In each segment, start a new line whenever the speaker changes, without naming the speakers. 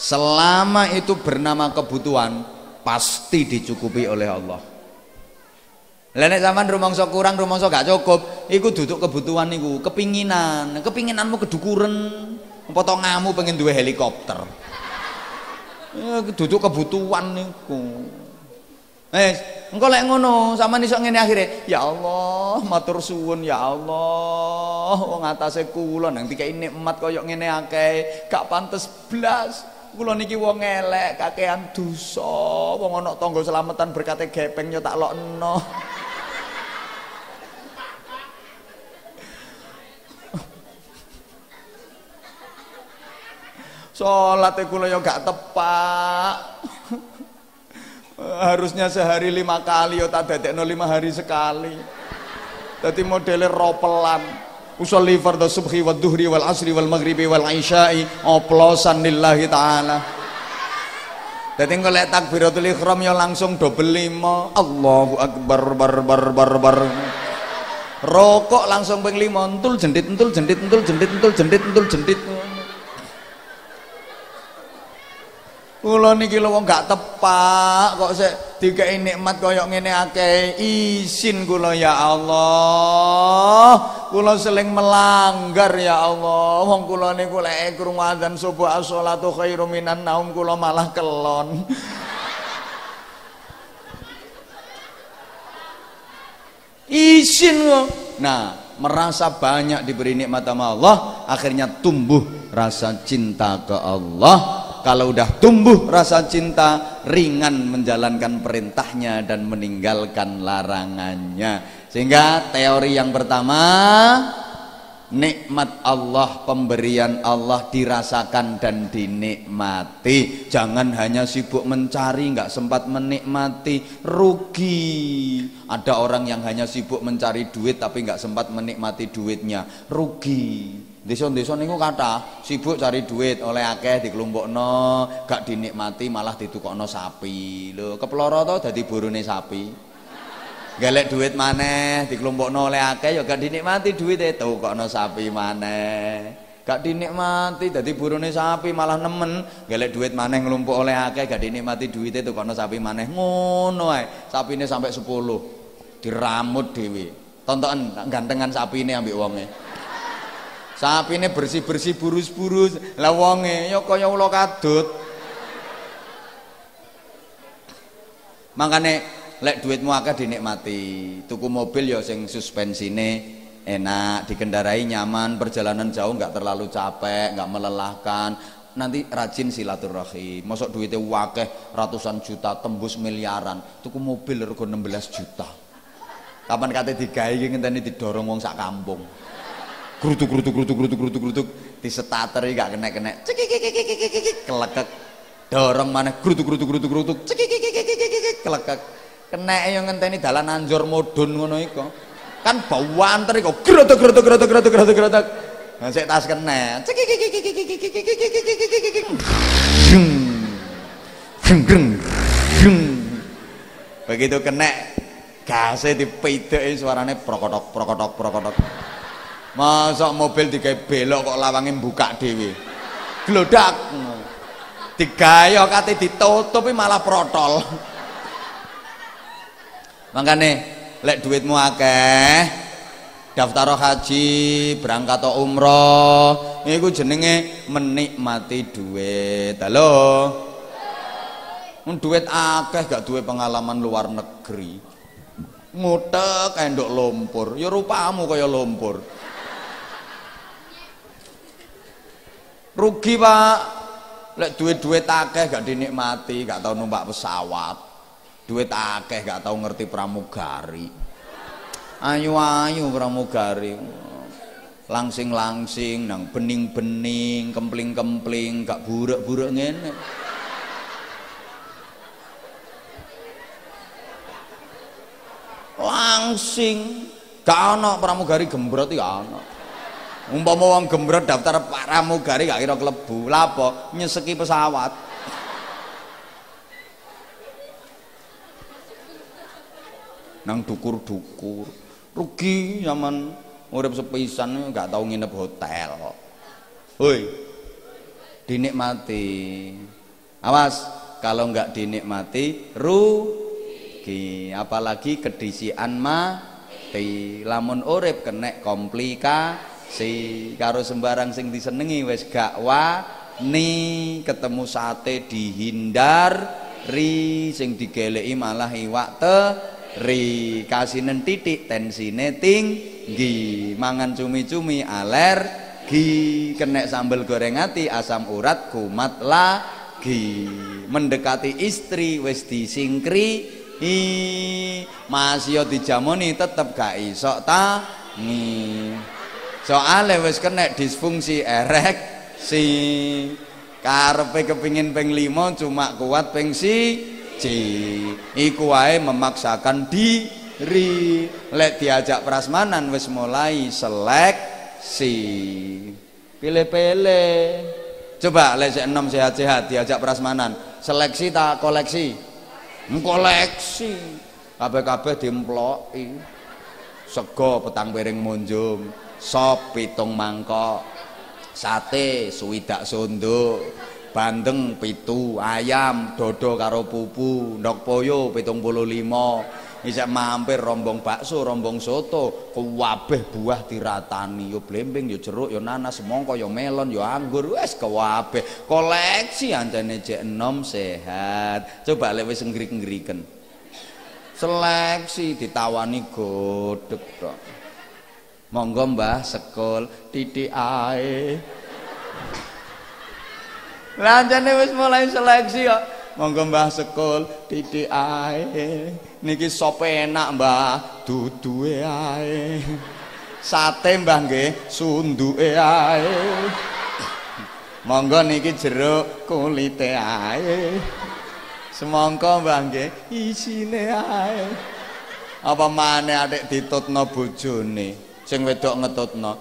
selama itu bernama kebutuhan pasti dicukupi oleh Allah. Lah nek sampean rumangsa kurang rumangsa gak cukup iku duduk kebutuhan niku kepinginan. Kepinginanmu kedukuren potongamu pengen duwe helikopter. Ya duduk kebutuhan niku. Eh engko lek ngono sampean iso ngene akhire ya Allah matur suwun ya Allah. Wong atase kula nang dikai nikmat kaya ngene akeh gak pantes blas kula niki wong elek kakean dosa wong ana tangga selamatan berkate gepeng yo tak lokno Sholat kula ya gak tepak. Harusnya sehari lima kali ya tak no lima hari sekali. Jadi modelnya ropelan. Usolli fardhu subhi wal duhri wal asri wal maghribi wal isya'i oplosan lillahi taala. Dadi engko takbiratul ihram ya langsung double lima. Allahu akbar bar bar bar bar. Rokok langsung ping lima entul jendit entul jendit entul jendit entul jendit entul jendit. Niki lho wong gak tepak kok sik dikei nikmat kaya ngene akeh. Izin kula ya Allah. Kula seling melanggar ya Allah. Wong kula niku lek krungu adzan subuh as-shalatu khairu minan naum kula malah kelon. Izin kok. Nah, merasa banyak diberi nikmat sama Allah, akhirnya tumbuh rasa cinta ke Allah kalau udah tumbuh rasa cinta ringan menjalankan perintahnya dan meninggalkan larangannya. Sehingga teori yang pertama nikmat Allah pemberian Allah dirasakan dan dinikmati. Jangan hanya sibuk mencari nggak sempat menikmati. Rugi. Ada orang yang hanya sibuk mencari duit tapi nggak sempat menikmati duitnya. Rugi Desa-desa niku kata sibuk cari duit oleh akeh dikelompokno, gak dinikmati malah ditukokno sapi. Lho, keploro to dadi burune sapi. Galek duit maneh dikelompokno oleh akeh ya gak dinikmati duwite tukokno sapi maneh. Gak dinikmati dadi burune sapi malah nemen galek duit maneh nglumpuk oleh akeh gak dinikmati duwite tukokno sapi maneh. Ngono ae. Sapine sampai 10. Diramut dhewe. Tontonan gantengan sapine ambek wonge ini bersih-bersih burus-burus. Lah wonge ya kaya ula kadut. Makane lek duitmu akeh dinikmati. Tuku mobil ya sing suspensine enak, dikendarai nyaman, perjalanan jauh nggak terlalu capek, nggak melelahkan. Nanti rajin silaturahim. Masuk duitnya wakeh ratusan juta, tembus miliaran. Tuku mobil rego 16 juta. Kapan kate digawe ngenteni didorong wong sak kampung gerutuk gerutuk gerutuk gerutuk gerutuk gerutuk di starter gak kena kena kelekek dorong mana gerutuk gerutuk gerutuk gerutuk kelekek kena yang ngenteni dalan anjor modun ngono kan bau antar iku gerutuk gerutuk gerutuk gerutuk gerutuk gerutuk nah tas kena begitu kena gasnya dipedek suaranya prokotok prokotok prokotok Masa mobil digawe belok kok lawange buka dhewe. Glodak. Digawe kate ditutup malah protol. Makane lek duitmu akeh daftar haji, berangkat umroh, iku jenenge menikmati duit. Halo. Duit akeh gak duwe pengalaman luar negeri. Ngutek endok lumpur, ya rupamu kaya lumpur. Rugi pak. Lek duit-duit akeh gak dinikmati gak tau numpak pesawat. Duit akeh gak tau ngerti pramugari. Ayu-ayu pramugari. Langsing-langsing nang bening-bening kempling-kempling gak buruk-buruk ngene. Langsing. Gak ana pramugari gembrot iki ana umpama wong gembrot daftar pramugari gak kira klebu lapo nyeseki pesawat. Nang dukur-dukur. Rugi zaman urip sepisan gak tau nginep hotel hoi. Dinikmati. Awas kalau nggak dinikmati rugi. Apalagi kedisian mati. Lamun urip kenek komplikasi karo sembarang sing disenengi wis gak wani ketemu sate dihindari sing digeleki malah iwak teri kasinen titik tensine tinggi mangan cumi-cumi alergi kenek sambel goreng ati asam urat kumat lagi mendekati istri wis disingkri i masih dijamoni tetep gak iso tangi soale wis kena disfungsi erek si karepe kepingin peng limo cuma kuat peng si iku wae memaksakan diri. Lek diajak prasmanan wis mulai seleksi. Pilih-pilih. Coba lek enam sehat-sehat diajak prasmanan. Seleksi tak koleksi? Koleksi kabeh-kabeh diemploki sego petang piring munjung sop pitung mangkok sate suwidak sondo bandeng pitu ayam. Dodo karo pupu. Ndok poyo pitung puluh limo isek mampir rombong bakso rombong soto. Kewabeh buah diratani. Yo blembing yo jeruk yo nanas. Semongko yo melon yo anggur. Wes kewabeh. Koleksi ancane jek enom sehat. Coba lek wis ngrik-ngriken. Seleksi ditawani godhek tok monggo mbah sekol titik ae Lanjane wis mulai seleksi kok. Monggo Mbah Sekul titik ae. Niki sop enak Mbah, duduhe ae. Sate Mbah nggih, sunduke ae. Monggo niki jeruk kulite ae. Semangka Mbah nggih, isine ae. Apa maneh adik ditutno bojone, sing wedok ngetutno.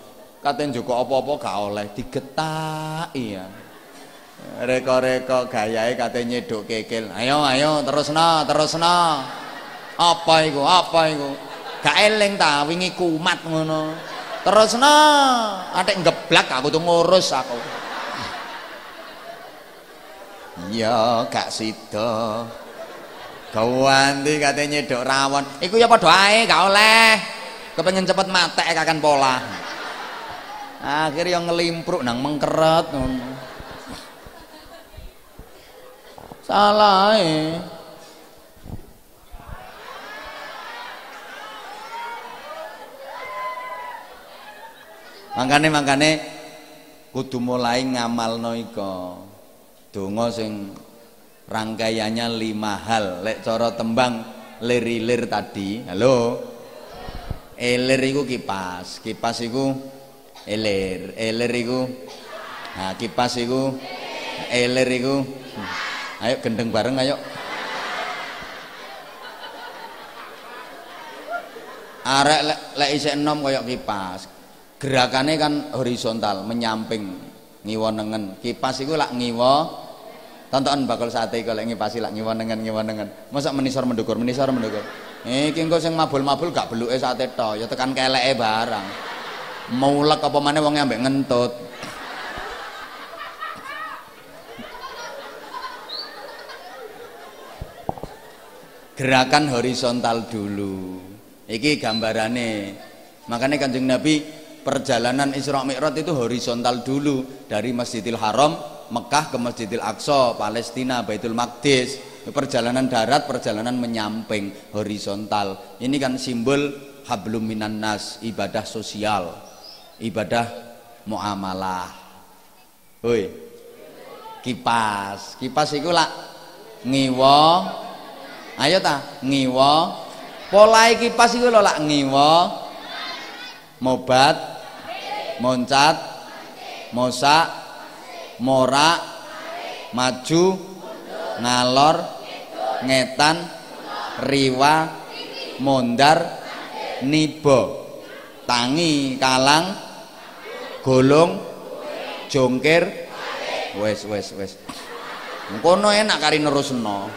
Kate njukuk apa-apa gak oleh digetaki ya. reko-reko gayahe kate nyeduk kekil ayo ayo terusno terusno. Apa iku apa iku? Gak eling ta wingi kumat ngono. Terusno atik ngeblak aku tuh ngurus aku. Iya gak sida. Gawanti kate nyeduk rawon. Iku ya padha ae gak oleh kepengen cepet matek kakan pola akhirnya yang ngelimpruk nang mengkeret salah Makane makane kudu mulai ngamalno iko. Donga sing rangkaiannya lima hal. Lek cara tembang lirilir tadi. Halo. Elir iku kipas. Kipas iku elir. Elir iku Nah, kipas iku elir iku Ayo gendeng bareng ayo. Arek lek le isih enom kaya kipas. Gerakannya kan horizontal, menyamping, ngiwa nengen. Kipas iku lak ngiwa tonton bakal sate kalau ngipasi lak ngiwa nengen ngiwa nengen. Masa menisor mendukur, menisor mendukur. Iki engko sing mabul-mabul gak beluke sate to, ya tekan keleke barang. Mulek apa maneh wong ambek ngentut. gerakan horizontal dulu iki gambarane makanya kanjeng Nabi perjalanan Isra Mi'raj itu horizontal dulu dari Masjidil Haram Mekah ke Masjidil Aqsa Palestina Baitul Maqdis perjalanan darat perjalanan menyamping horizontal. Ini kan simbol hablum minan nas ibadah sosial ibadah muamalah. Woi kipas. Kipas itu lah ngiwa. Ayo ta ngiwa. Pola kipas iku lho lak ngiwa. Mobat moncat mosak morak maju ngalor ngetan riwa mondar nibo tangi kalang golong jongkir. Wes wes wes. Kono enak kari nerusno